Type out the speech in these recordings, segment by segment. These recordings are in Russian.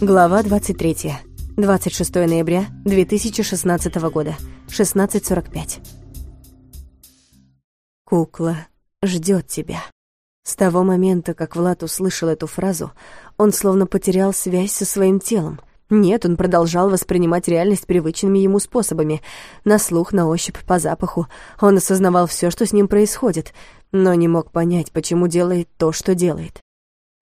Глава 23. 26 ноября 2016 года. 16.45. Кукла ждет тебя. С того момента, как Влад услышал эту фразу, он словно потерял связь со своим телом. Нет, он продолжал воспринимать реальность привычными ему способами. На слух, на ощупь, по запаху. Он осознавал все, что с ним происходит, но не мог понять, почему делает то, что делает.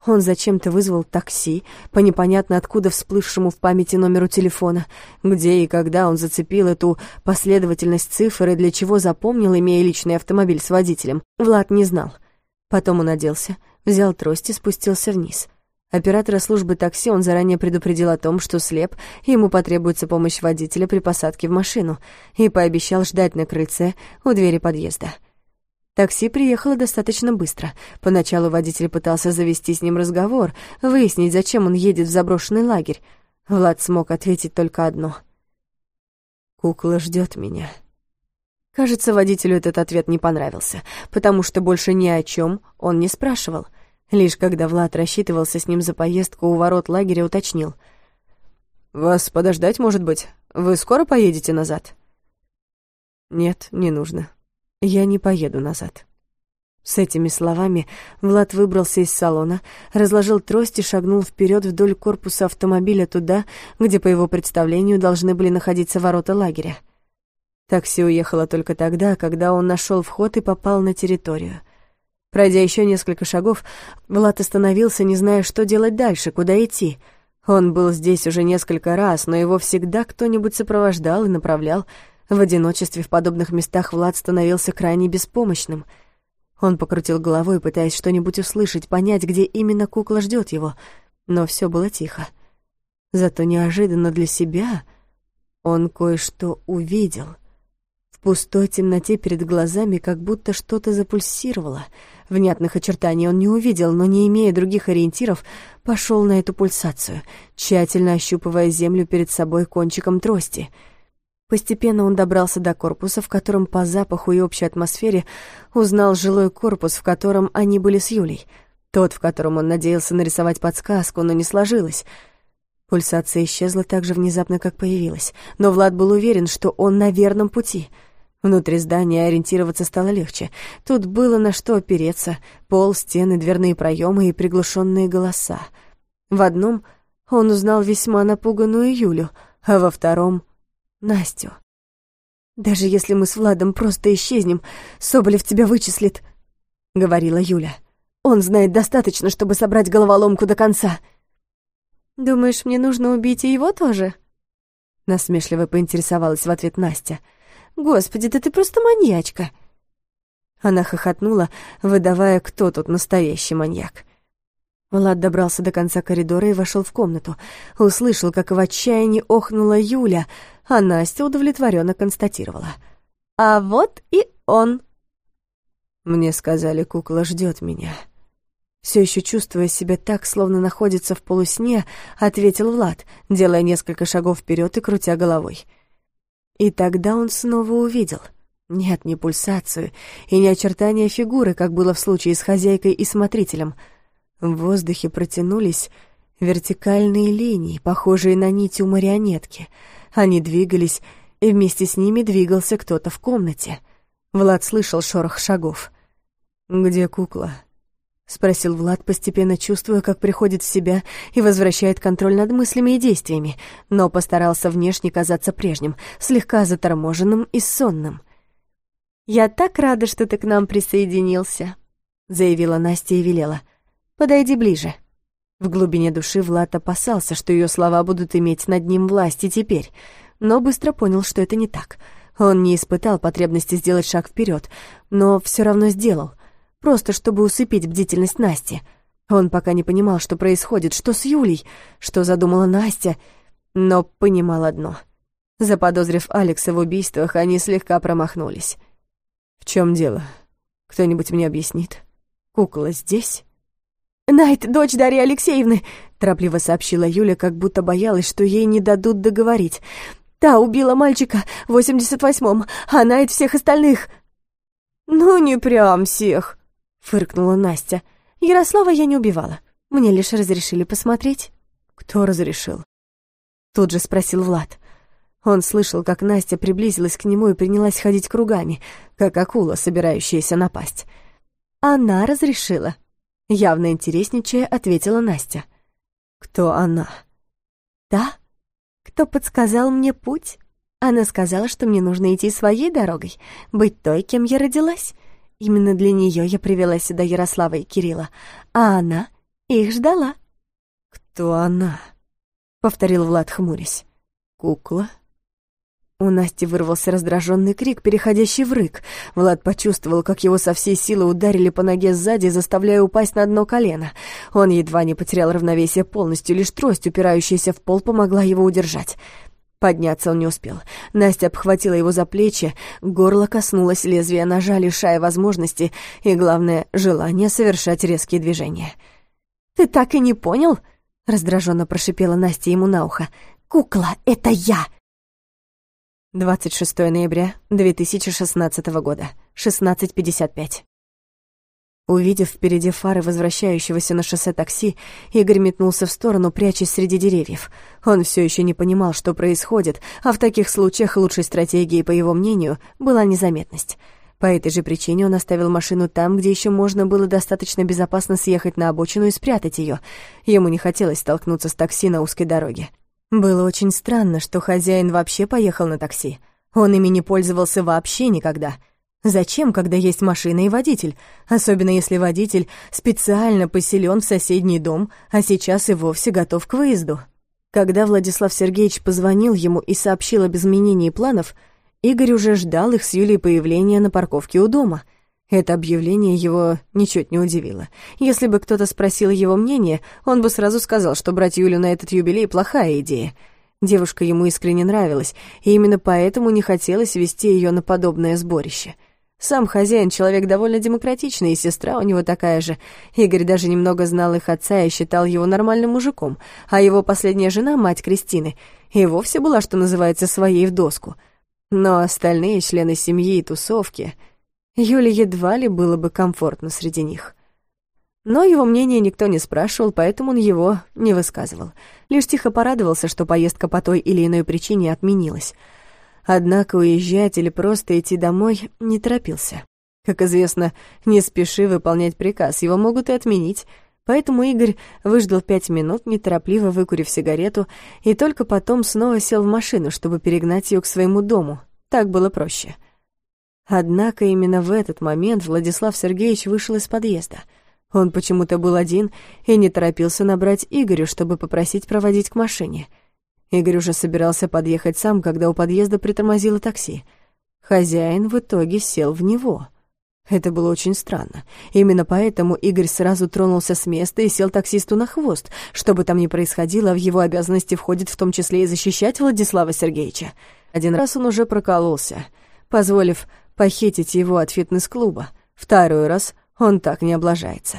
Он зачем-то вызвал такси, по непонятно откуда всплывшему в памяти номеру телефона. Где и когда он зацепил эту последовательность цифр и для чего запомнил, имея личный автомобиль с водителем, Влад не знал. Потом он оделся, взял трость и спустился вниз. Оператора службы такси он заранее предупредил о том, что слеп, и ему потребуется помощь водителя при посадке в машину, и пообещал ждать на крыльце у двери подъезда. Такси приехало достаточно быстро. Поначалу водитель пытался завести с ним разговор, выяснить, зачем он едет в заброшенный лагерь. Влад смог ответить только одно. «Кукла ждет меня». Кажется, водителю этот ответ не понравился, потому что больше ни о чем он не спрашивал. Лишь когда Влад рассчитывался с ним за поездку у ворот лагеря, уточнил. «Вас подождать, может быть? Вы скоро поедете назад?» «Нет, не нужно», я не поеду назад. С этими словами Влад выбрался из салона, разложил трость и шагнул вперед вдоль корпуса автомобиля туда, где, по его представлению, должны были находиться ворота лагеря. Такси уехало только тогда, когда он нашел вход и попал на территорию. Пройдя еще несколько шагов, Влад остановился, не зная, что делать дальше, куда идти. Он был здесь уже несколько раз, но его всегда кто-нибудь сопровождал и направлял, в одиночестве в подобных местах Влад становился крайне беспомощным. Он покрутил головой, пытаясь что-нибудь услышать, понять, где именно кукла ждет его, но все было тихо. Зато неожиданно для себя он кое-что увидел. В пустой темноте перед глазами как будто что-то запульсировало. Внятных очертаний он не увидел, но, не имея других ориентиров, пошел на эту пульсацию, тщательно ощупывая землю перед собой кончиком трости — Постепенно он добрался до корпуса, в котором по запаху и общей атмосфере узнал жилой корпус, в котором они были с Юлей. Тот, в котором он надеялся нарисовать подсказку, но не сложилось. Пульсация исчезла так же внезапно, как появилась, но Влад был уверен, что он на верном пути. Внутри здания ориентироваться стало легче. Тут было на что опереться — пол, стены, дверные проемы и приглушенные голоса. В одном он узнал весьма напуганную Юлю, а во втором — Настю. «Даже если мы с Владом просто исчезнем, Соболев тебя вычислит», — говорила Юля. «Он знает достаточно, чтобы собрать головоломку до конца». «Думаешь, мне нужно убить и его тоже?» Насмешливо поинтересовалась в ответ Настя. «Господи, да ты просто маньячка!» Она хохотнула, выдавая, кто тут настоящий маньяк. Влад добрался до конца коридора и вошел в комнату. Услышал, как в отчаянии охнула Юля, а Настя удовлетворенно констатировала. «А вот и он!» Мне сказали, кукла ждет меня. Все еще чувствуя себя так, словно находится в полусне, ответил Влад, делая несколько шагов вперед и крутя головой. И тогда он снова увидел. Нет, не пульсацию и не очертания фигуры, как было в случае с хозяйкой и смотрителем — в воздухе протянулись вертикальные линии, похожие на нити у марионетки. Они двигались, и вместе с ними двигался кто-то в комнате. Влад слышал шорох шагов. «Где кукла?» — спросил Влад, постепенно чувствуя, как приходит в себя и возвращает контроль над мыслями и действиями, но постарался внешне казаться прежним, слегка заторможенным и сонным. «Я так рада, что ты к нам присоединился», — заявила Настя и велела — Подойди ближе». В глубине души Влад опасался, что ее слова будут иметь над ним власть и теперь, но быстро понял, что это не так. Он не испытал потребности сделать шаг вперед, но все равно сделал, просто чтобы усыпить бдительность Насти. Он пока не понимал, что происходит, что с Юлей, что задумала Настя, но понимал одно. Заподозрив Алекса в убийствах, они слегка промахнулись. «В чем дело? Кто-нибудь мне объяснит? Кукла здесь?» «Найт, дочь Дарьи Алексеевны», — торопливо сообщила Юля, как будто боялась, что ей не дадут договорить. «Та убила мальчика в 88-м, а Найт всех остальных». «Ну, не прям всех», — фыркнула Настя. «Ярослава я не убивала. Мне лишь разрешили посмотреть». Кто разрешил? Тут же спросил Влад. Он слышал, как Настя приблизилась к нему и принялась ходить кругами, как акула, собирающаяся напасть. «Она разрешила», — явно интересничая ответила Настя. «Кто она?» «Та, кто подсказал мне путь. Она сказала, что мне нужно идти своей дорогой, быть той, кем я родилась. Именно для нее я привела сюда Ярослава и Кирилла, а она их ждала». «Кто она?» — повторил Влад, хмурясь. «Кукла?» У Насти вырвался раздраженный крик, переходящий в рык. Влад почувствовал, как его со всей силы ударили по ноге сзади, заставляя упасть на одно колено. Он едва не потерял равновесие полностью, лишь трость, упирающаяся в пол, помогла его удержать. Подняться он не успел. Настя обхватила его за плечи, горло коснулось лезвия ножа, лишая возможности и, главное, желания совершать резкие движения. «Ты так и не понял?» — раздраженно прошипела Настя ему на ухо. «Кукла — это я!» 26 ноября 2016 года, 16.55. Увидев впереди фары возвращающегося на шоссе такси, Игорь метнулся в сторону, прячась среди деревьев. Он все еще не понимал, что происходит, а в таких случаях лучшей стратегией, по его мнению, была незаметность. По этой же причине он оставил машину там, где еще можно было достаточно безопасно съехать на обочину и спрятать ее. Ему не хотелось столкнуться с такси на узкой дороге. Было очень странно, что хозяин вообще поехал на такси. Он ими не пользовался вообще никогда. Зачем, когда есть машина и водитель? Особенно если водитель специально поселен в соседний дом, а сейчас и вовсе готов к выезду. Когда Владислав Сергеевич позвонил ему и сообщил об изменении планов, Игорь уже ждал их с Юлей появления на парковке у дома — это объявление его ничуть не удивило. Если бы кто-то спросил его мнение, он бы сразу сказал, что брать Юлю на этот юбилей — плохая идея. Девушка ему искренне нравилась, и именно поэтому не хотелось вести ее на подобное сборище. Сам хозяин человек довольно демократичный, и сестра у него такая же. Игорь даже немного знал их отца и считал его нормальным мужиком, а его последняя жена, мать Кристины, и вовсе была, что называется, своей в доску. Но остальные члены семьи и тусовки... Юле едва ли было бы комфортно среди них. Но его мнение никто не спрашивал, поэтому он его не высказывал. Лишь тихо порадовался, что поездка по той или иной причине отменилась. Однако уезжать или просто идти домой не торопился. Как известно, не спеши выполнять приказ, его могут и отменить. Поэтому Игорь выждал пять минут, неторопливо выкурив сигарету, и только потом снова сел в машину, чтобы перегнать ее к своему дому. Так было проще. — Однако именно в этот момент Владислав Сергеевич вышел из подъезда. Он почему-то был один и не торопился набрать Игорю, чтобы попросить проводить к машине. Игорь уже собирался подъехать сам, когда у подъезда притормозило такси. Хозяин в итоге сел в него. Это было очень странно. Именно поэтому Игорь сразу тронулся с места и сел таксисту на хвост. Что бы там ни происходило, в его обязанности входит в том числе и защищать Владислава Сергеевича. Один раз он уже прокололся, позволив похитить его от фитнес-клуба. Второй раз он так не облажается.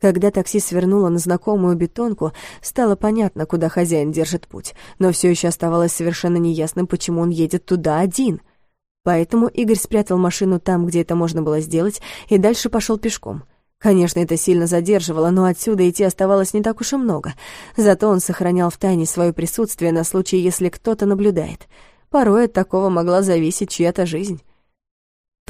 Когда такси свернуло на знакомую бетонку, стало понятно, куда хозяин держит путь, но все еще оставалось совершенно неясным, почему он едет туда один. Поэтому Игорь спрятал машину там, где это можно было сделать, и дальше пошел пешком. Конечно, это сильно задерживало, но отсюда идти оставалось не так уж и много. Зато он сохранял в тайне свое присутствие на случай, если кто-то наблюдает. Порой от такого могла зависеть чья-то жизнь.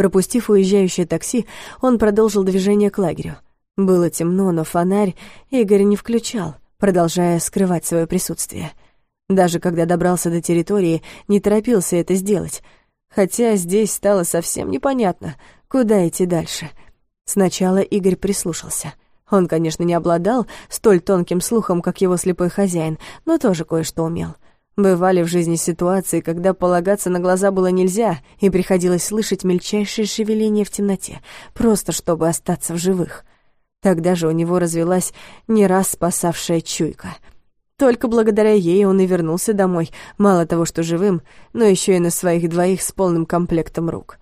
Пропустив уезжающее такси, он продолжил движение к лагерю. Было темно, но фонарь Игорь не включал, продолжая скрывать свое присутствие. Даже когда добрался до территории, не торопился это сделать, хотя здесь стало совсем непонятно, куда идти дальше. Сначала Игорь прислушался. Он, конечно, не обладал столь тонким слухом, как его слепой хозяин, но тоже кое-что умел — Бывали в жизни ситуации, когда полагаться на глаза было нельзя, и приходилось слышать мельчайшие шевеления в темноте, просто чтобы остаться в живых. Тогда же у него развелась не раз спасавшая чуйка. Только благодаря ей он и вернулся домой, мало того, что живым, но еще и на своих двоих с полным комплектом рук.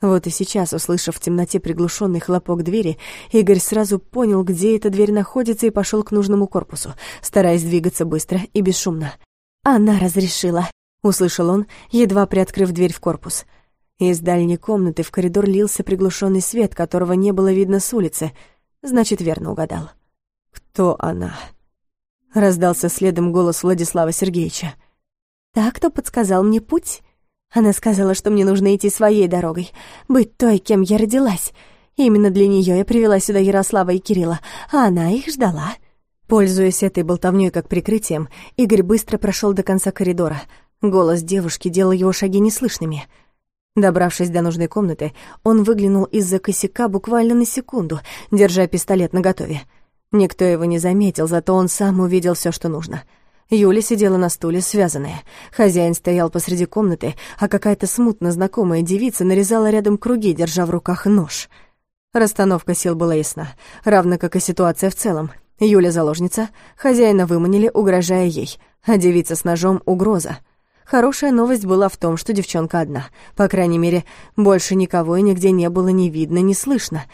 Вот и сейчас, услышав в темноте приглушенный хлопок двери, Игорь сразу понял, где эта дверь находится, и пошел к нужному корпусу, стараясь двигаться быстро и бесшумно. «Она разрешила», — услышал он, едва приоткрыв дверь в корпус. Из дальней комнаты в коридор лился приглушенный свет, которого не было видно с улицы. Значит, верно угадал. «Кто она?» — раздался следом голос Владислава Сергеевича. «Та, кто подсказал мне путь. Она сказала, что мне нужно идти своей дорогой, быть той, кем я родилась. Именно для нее я привела сюда Ярослава и Кирилла, а она их ждала». Пользуясь этой болтовнёй как прикрытием, Игорь быстро прошел до конца коридора. Голос девушки делал его шаги неслышными. Добравшись до нужной комнаты, он выглянул из-за косяка буквально на секунду, держа пистолет наготове. Никто его не заметил, зато он сам увидел все, что нужно. Юля сидела на стуле, связанная. Хозяин стоял посреди комнаты, а какая-то смутно знакомая девица нарезала рядом круги, держа в руках нож. Расстановка сил была ясна, равно как и ситуация в целом. Юля заложница, хозяина выманили, угрожая ей, а девица с ножом — угроза. Хорошая новость была в том, что девчонка одна. По крайней мере, больше никого и нигде не было ни видно, ни слышно.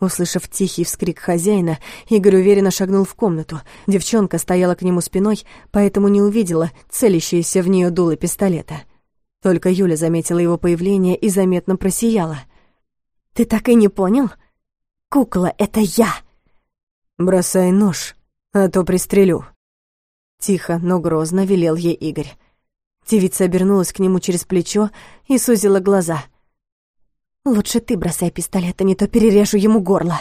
Услышав тихий вскрик хозяина, Игорь уверенно шагнул в комнату. Девчонка стояла к нему спиной, поэтому не увидела целящееся в нее дуло пистолета. Только Юля заметила его появление и заметно просияла. «Ты так и не понял? Кукла — это я!» «Бросай нож, а то пристрелю». Тихо, но грозно велел ей Игорь. Девица обернулась к нему через плечо и сузила глаза. «Лучше ты бросай пистолет, а не то перережу ему горло».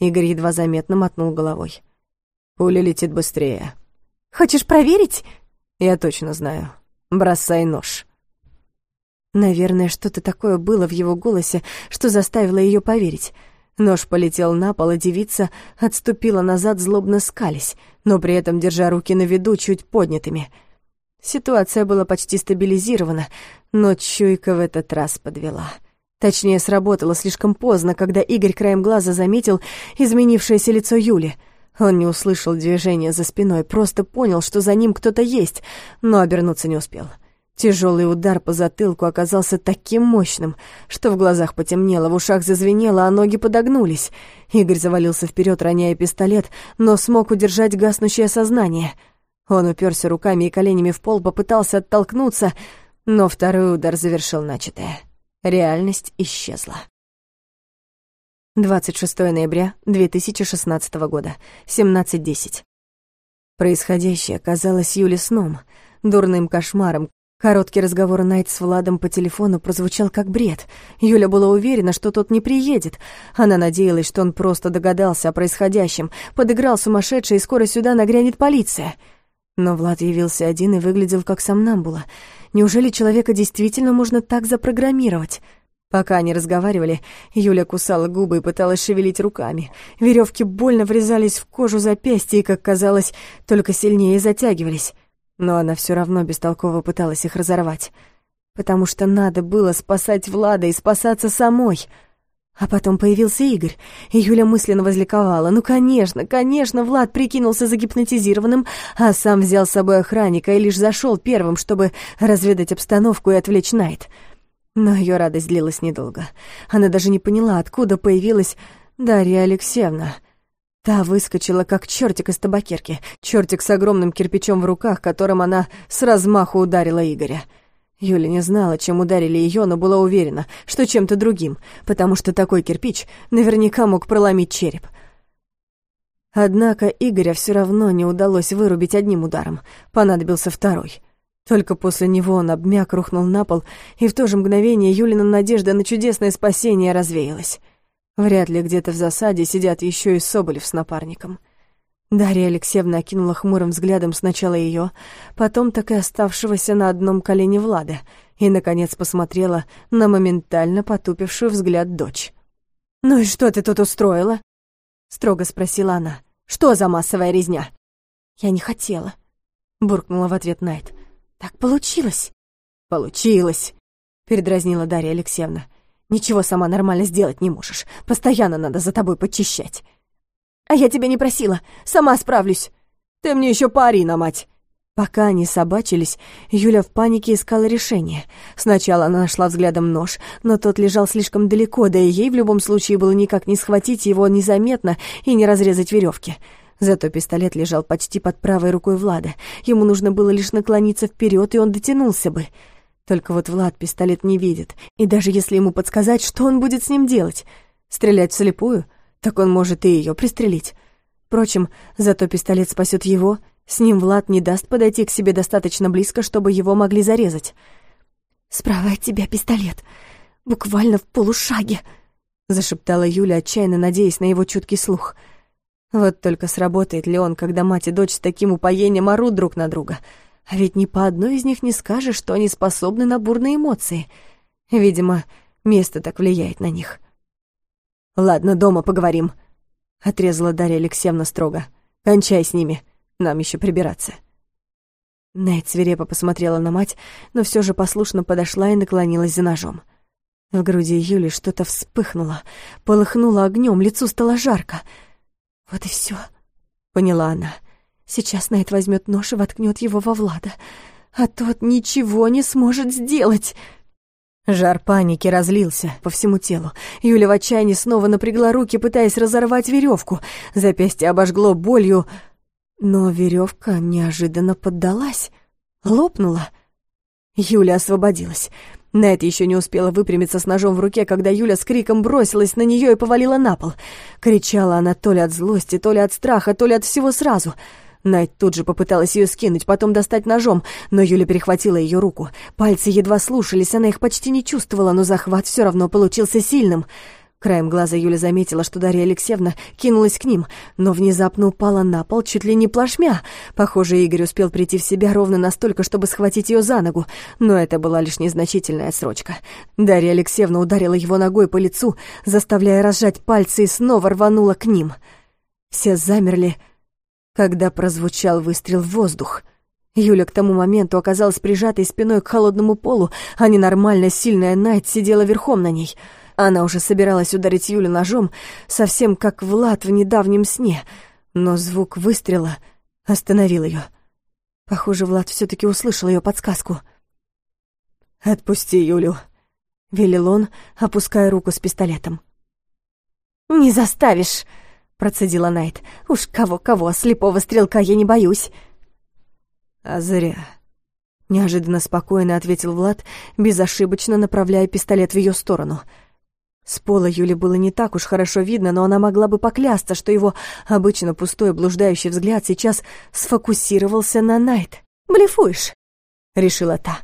Игорь едва заметно мотнул головой. «Пуля летит быстрее». «Хочешь проверить?» «Я точно знаю. Бросай нож». Наверное, что-то такое было в его голосе, что заставило ее поверить — Нож полетел на пол, и девица отступила назад, злобно скались, но при этом держа руки на виду чуть поднятыми. Ситуация была почти стабилизирована, но чуйка в этот раз подвела. Точнее, сработала слишком поздно, когда Игорь краем глаза заметил изменившееся лицо Юли. Он не услышал движения за спиной, просто понял, что за ним кто-то есть, но обернуться не успел. — Тяжелый удар по затылку оказался таким мощным, что в глазах потемнело, в ушах зазвенело, а ноги подогнулись. Игорь завалился вперед, роняя пистолет, но смог удержать гаснущее сознание. Он уперся руками и коленями в пол, попытался оттолкнуться, но второй удар завершил начатое. Реальность исчезла. 26 ноября 2016 года, 17.10. Происходящее казалось Юле сном, дурным кошмаром, Короткий разговор Найт с Владом по телефону прозвучал как бред. Юля была уверена, что тот не приедет. Она надеялась, что он просто догадался о происходящем, подыграл сумасшедший, и скоро сюда нагрянет полиция. Но Влад явился один и выглядел как сомнамбула. Неужели человека действительно можно так запрограммировать? Пока они разговаривали, Юля кусала губы и пыталась шевелить руками. Веревки больно врезались в кожу запястья и, как казалось, только сильнее затягивались но она все равно бестолково пыталась их разорвать, потому что надо было спасать Влада и спасаться самой. А потом появился Игорь, и Юля мысленно возликовала. Ну, конечно, конечно, Влад прикинулся загипнотизированным, а сам взял с собой охранника и лишь зашел первым, чтобы разведать обстановку и отвлечь Найт. Но ее радость длилась недолго. Она даже не поняла, откуда появилась Дарья Алексеевна — Та выскочила, как чертик из табакерки, чертик с огромным кирпичом в руках, которым она с размаху ударила Игоря. Юля не знала, чем ударили ее, но была уверена, что чем-то другим, потому что такой кирпич наверняка мог проломить череп. Однако Игоря все равно не удалось вырубить одним ударом, понадобился второй. Только после него он обмяк, рухнул на пол, и в то же мгновение Юлина надежда на чудесное спасение развеялась. Вряд ли где-то в засаде сидят еще и Соболев с напарником. Дарья Алексеевна окинула хмурым взглядом сначала ее, потом так и оставшегося на одном колене Влада, и, наконец, посмотрела на моментально потупившую взгляд дочь. «Ну и что ты тут устроила?» — строго спросила она. «Что за массовая резня?» «Я не хотела», — буркнула в ответ Найт. «Так получилось». «Получилось», — передразнила Дарья Алексеевна. Ничего сама нормально сделать не можешь. Постоянно надо за тобой почищать. А я тебя не просила. Сама справлюсь. Ты мне еще пари на мать. Пока они собачились, Юля в панике искала решение. Сначала она нашла взглядом нож, но тот лежал слишком далеко, да и ей в любом случае было никак не схватить его незаметно и не разрезать веревки. Зато пистолет лежал почти под правой рукой Влада. Ему нужно было лишь наклониться вперед, и он дотянулся бы. Только вот Влад пистолет не видит, и даже если ему подсказать, что он будет с ним делать? Стрелять вслепую? Так он может и ее пристрелить. Впрочем, зато пистолет спасет его, с ним Влад не даст подойти к себе достаточно близко, чтобы его могли зарезать. «Справа от тебя пистолет, буквально в полушаге», — зашептала Юля, отчаянно надеясь на его чуткий слух. Вот только сработает ли он, когда мать и дочь с таким упоением орут друг на друга. А ведь ни по одной из них не скажешь, что они способны на бурные эмоции. Видимо, место так влияет на них. «Ладно, дома поговорим», — отрезала Дарья Алексеевна строго. «Кончай с ними, нам еще прибираться». Найт свирепо посмотрела на мать, но все же послушно подошла и наклонилась за ножом. В груди Юли что-то вспыхнуло, полыхнуло огнем, лицу стало жарко. «Вот и все, поняла она. «Сейчас Найт возьмет нож и воткнет его во Влада, а тот ничего не сможет сделать». Жар паники разлился по всему телу. Юля в отчаянии снова напрягла руки, пытаясь разорвать веревку. Запястье обожгло болью, но веревка неожиданно поддалась, лопнула. Юля освободилась. Найт еще не успела выпрямиться с ножом в руке, когда Юля с криком бросилась на нее и повалила на пол. Кричала она то ли от злости, то ли от страха, то ли от всего сразу. Найт тут же попыталась ее скинуть, потом достать ножом, но Юля перехватила ее руку. Пальцы едва слушались, она их почти не чувствовала, но захват все равно получился сильным — Краем глаза Юля заметила, что Дарья Алексеевна кинулась к ним, но внезапно упала на пол чуть ли не плашмя. Похоже, Игорь успел прийти в себя ровно настолько, чтобы схватить ее за ногу, но это была лишь незначительная отсрочка. Дарья Алексеевна ударила его ногой по лицу, заставляя разжать пальцы и снова рванула к ним. Все замерли, когда прозвучал выстрел в воздух. Юля к тому моменту оказалась прижатой спиной к холодному полу, а ненормально сильная Найт сидела верхом на ней — она уже собиралась ударить Юлю ножом, совсем как Влад в недавнем сне, но звук выстрела остановил ее. Похоже, Влад все таки услышал ее подсказку. «Отпусти Юлю», — велел он, опуская руку с пистолетом. «Не заставишь», — процедила Найт. «Уж кого-кого, слепого стрелка я не боюсь». «А зря», — неожиданно спокойно ответил Влад, безошибочно направляя пистолет в ее сторону — с пола Юли было не так уж хорошо видно, но она могла бы поклясться, что его обычно пустой блуждающий взгляд сейчас сфокусировался на Найт. «Блефуешь?» — решила та.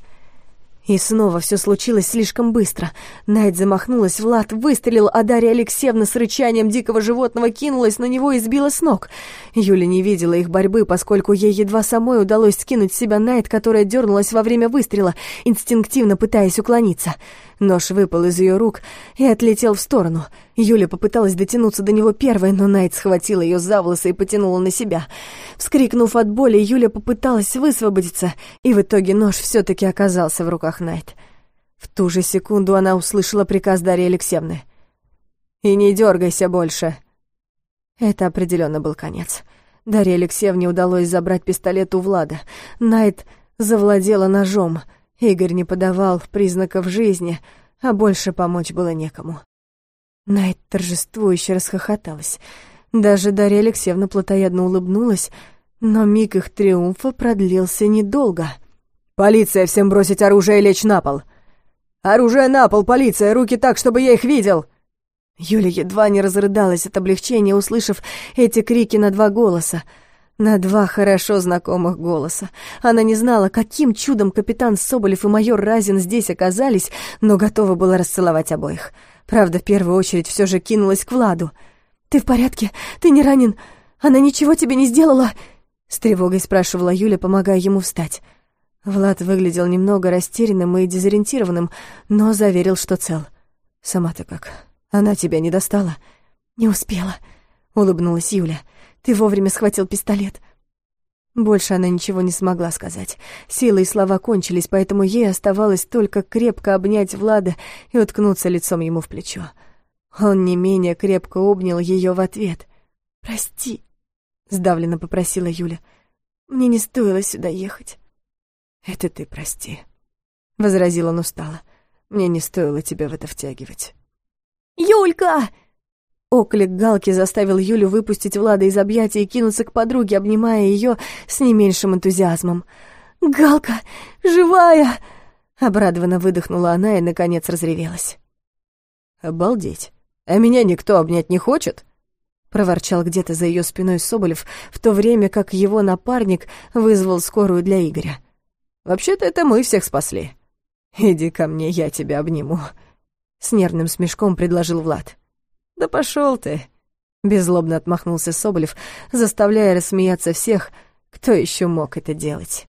И снова все случилось слишком быстро. Найт замахнулась, Влад выстрелил, а Дарья Алексеевна с рычанием дикого животного кинулась на него и сбила с ног. Юля не видела их борьбы, поскольку ей едва самой удалось скинуть с себя Найт, которая дернулась во время выстрела, инстинктивно пытаясь уклониться. Нож выпал из ее рук и отлетел в сторону. Юля попыталась дотянуться до него первой, но Найт схватила ее за волосы и потянула на себя. Вскрикнув от боли, Юля попыталась высвободиться, и в итоге нож все-таки оказался в руках Найт. В ту же секунду она услышала приказ Дарьи Алексеевны. «И не дергайся больше». Это определенно был конец. Дарье Алексеевне удалось забрать пистолет у Влада. Найт завладела ножом — Игорь не подавал признаков жизни, а больше помочь было некому. Найт торжествующе расхохоталась. Даже Дарья Алексеевна плотоядно улыбнулась, но миг их триумфа продлился недолго. «Полиция, всем бросить оружие и лечь на пол!» «Оружие на пол, полиция! Руки так, чтобы я их видел!» Юля едва не разрыдалась от облегчения, услышав эти крики на два голоса — на два хорошо знакомых голоса. Она не знала, каким чудом капитан Соболев и майор Разин здесь оказались, но готова была расцеловать обоих. Правда, в первую очередь все же кинулась к Владу. «Ты в порядке? Ты не ранен? Она ничего тебе не сделала?» С тревогой спрашивала Юля, помогая ему встать. Влад выглядел немного растерянным и дезориентированным, но заверил, что цел. «Сама-то как? Она тебя не достала?» «Не успела», — улыбнулась Юля. «Юля». Ты вовремя схватил пистолет». Больше она ничего не смогла сказать. Силы и слова кончились, поэтому ей оставалось только крепко обнять Влада и уткнуться лицом ему в плечо. Он не менее крепко обнял ее в ответ. «Прости», — сдавленно попросила Юля. «Мне не стоило сюда ехать». «Это ты прости», — возразил он устало. «Мне не стоило тебя в это втягивать». «Юлька!» Оклик Галки заставил Юлю выпустить Влада из объятий и кинуться к подруге, обнимая ее с не меньшим энтузиазмом. «Галка! Живая!» Обрадованно выдохнула она и, наконец, разревелась. «Обалдеть! А меня никто обнять не хочет?» Проворчал где-то за ее спиной Соболев, в то время как его напарник вызвал скорую для Игоря. «Вообще-то это мы всех спасли. Иди ко мне, я тебя обниму», — с нервным смешком предложил Влад. «Да пошел ты!» — беззлобно отмахнулся Соболев, заставляя рассмеяться всех, кто еще мог это делать.